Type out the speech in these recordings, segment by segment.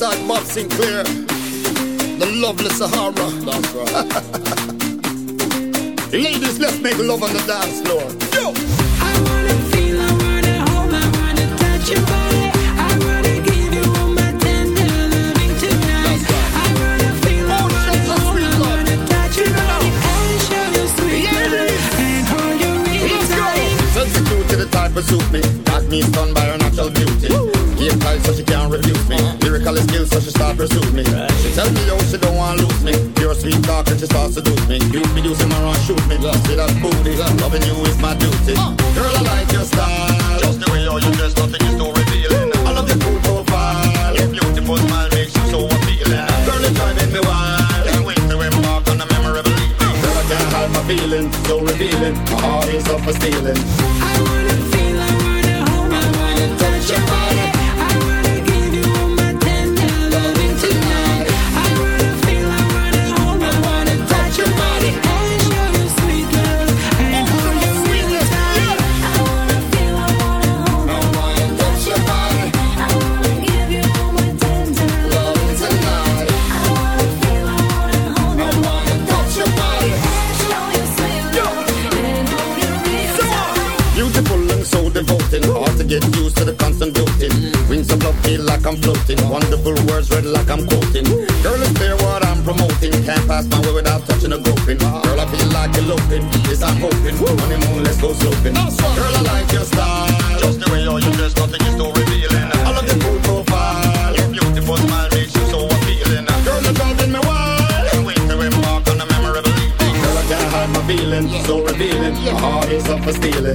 alongside Bob Sinclair, the lovely Sahara. That's right. Ladies, let's make love on the dance floor. Yo! I wanna feel, I wanna hold, I wanna touch your body. Oh, me. Got me stunned by her natural beauty. Give tight so she can't refuse me. Uh -huh musical skills, so she start pursue me. Right. She tell me yo she don't want lose me. Your sweet talk and she start seduce me. You be using my run, shoot me. Love. See that booty, Love. loving you is my duty. Uh. Girl, I like your style. Just the way how you dress, nothing is too revealing. I love your cool profile. Your beautiful smile makes you so appealing. Girl, it's driving me wild. Can't wait to embark on a memorable evening. Uh. Girl, I can't hide my feelings, so revealing. My heart is up for stealing. I wanna feel, I wanna hold, I wanna touch your body. I'm floating. Wonderful words read like I'm quoting. Girl, it's clear what I'm promoting. Can't pass my way without touching a groping. Girl, I feel like eloping. Yes, I'm hoping. Honeymoon, let's go sloping. Girl, I like your style. Just the way you're nothing is so revealing. I love your cool profile. Your beautiful smile makes you so appealing. Girl, you're driving me wild. Can't wait to embark on a memorable evening. Girl, I can't hide my feeling. So revealing. My heart is up for stealing.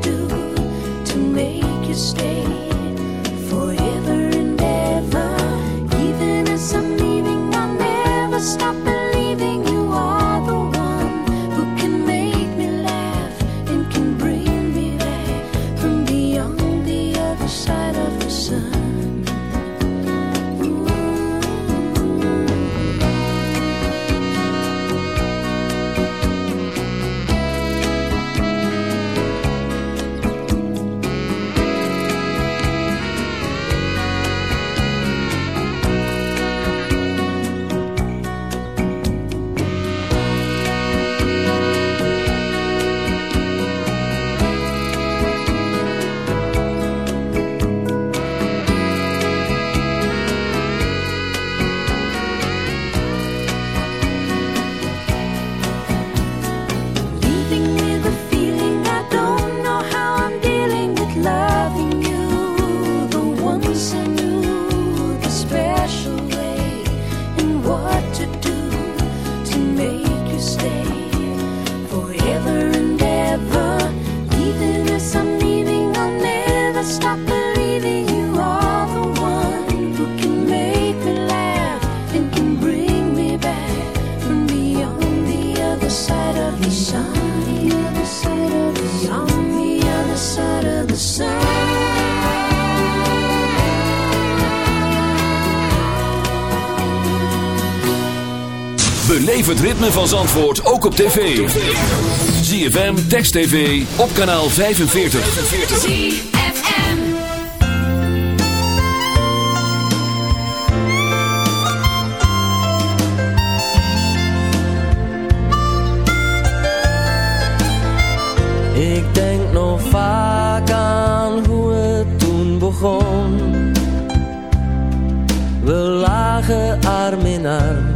do to make you stay. Ritme van Zandvoort ook op tv. ZFM, Text TV, op kanaal 45. ZFM. Ik denk nog vaak aan hoe het toen begon. We lagen arm in arm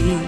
see.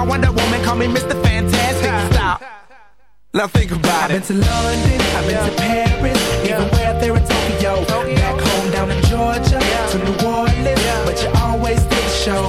my Wonder Woman, call me Mr. Fantastic. Stop. Now think about it. I've been to London, I've been to Paris, even where there in Tokyo. Back home down in Georgia, to New Orleans, but you always did show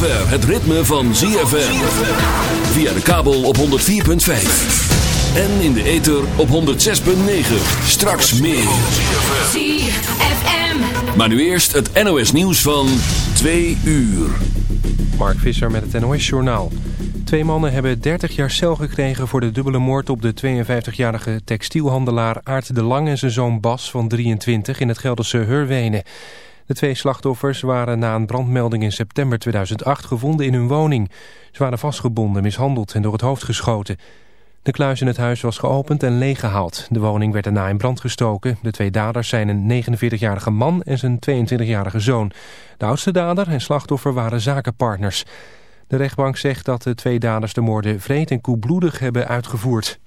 Zover het ritme van ZFM. Via de kabel op 104.5. En in de ether op 106.9. Straks meer. ZFM. Maar nu eerst het NOS nieuws van 2 uur. Mark Visser met het NOS Journaal. Twee mannen hebben 30 jaar cel gekregen voor de dubbele moord op de 52-jarige textielhandelaar Aart de Lang en zijn zoon Bas van 23 in het Gelderse Hurwenen. De twee slachtoffers waren na een brandmelding in september 2008 gevonden in hun woning. Ze waren vastgebonden, mishandeld en door het hoofd geschoten. De kluis in het huis was geopend en leeggehaald. De woning werd daarna in brand gestoken. De twee daders zijn een 49-jarige man en zijn 22-jarige zoon. De oudste dader en slachtoffer waren zakenpartners. De rechtbank zegt dat de twee daders de moorden vreed en koelbloedig hebben uitgevoerd.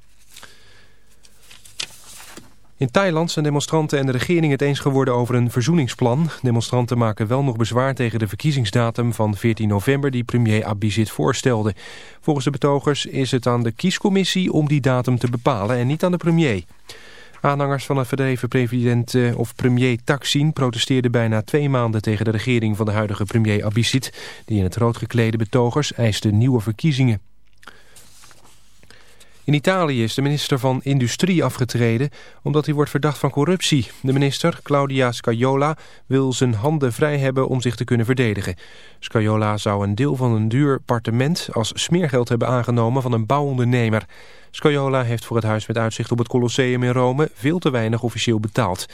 In Thailand zijn demonstranten en de regering het eens geworden over een verzoeningsplan. Demonstranten maken wel nog bezwaar tegen de verkiezingsdatum van 14 november die premier Abhisit voorstelde. Volgens de betogers is het aan de kiescommissie om die datum te bepalen en niet aan de premier. Aanhangers van het verdreven president eh, of premier Thaksin protesteerden bijna twee maanden tegen de regering van de huidige premier Abhisit, die in het rood geklede betogers eiste nieuwe verkiezingen. In Italië is de minister van Industrie afgetreden omdat hij wordt verdacht van corruptie. De minister, Claudia Scajola, wil zijn handen vrij hebben om zich te kunnen verdedigen. Scajola zou een deel van een duur appartement als smeergeld hebben aangenomen van een bouwondernemer. Scajola heeft voor het huis met uitzicht op het Colosseum in Rome veel te weinig officieel betaald.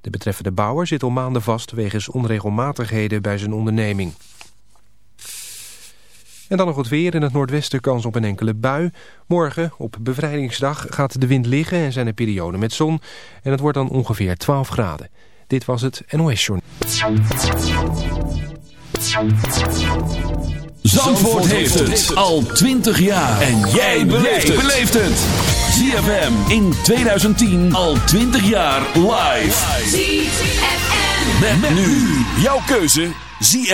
De betreffende bouwer zit al maanden vast wegens onregelmatigheden bij zijn onderneming. En dan nog het weer. In het noordwesten kans op een enkele bui. Morgen, op bevrijdingsdag, gaat de wind liggen en zijn er perioden met zon. En het wordt dan ongeveer 12 graden. Dit was het NOS Journal. Zandvoort heeft het al 20 jaar. En jij beleeft het. ZFM in 2010 al 20 jaar live. ZFM. Met nu jouw keuze ZFM.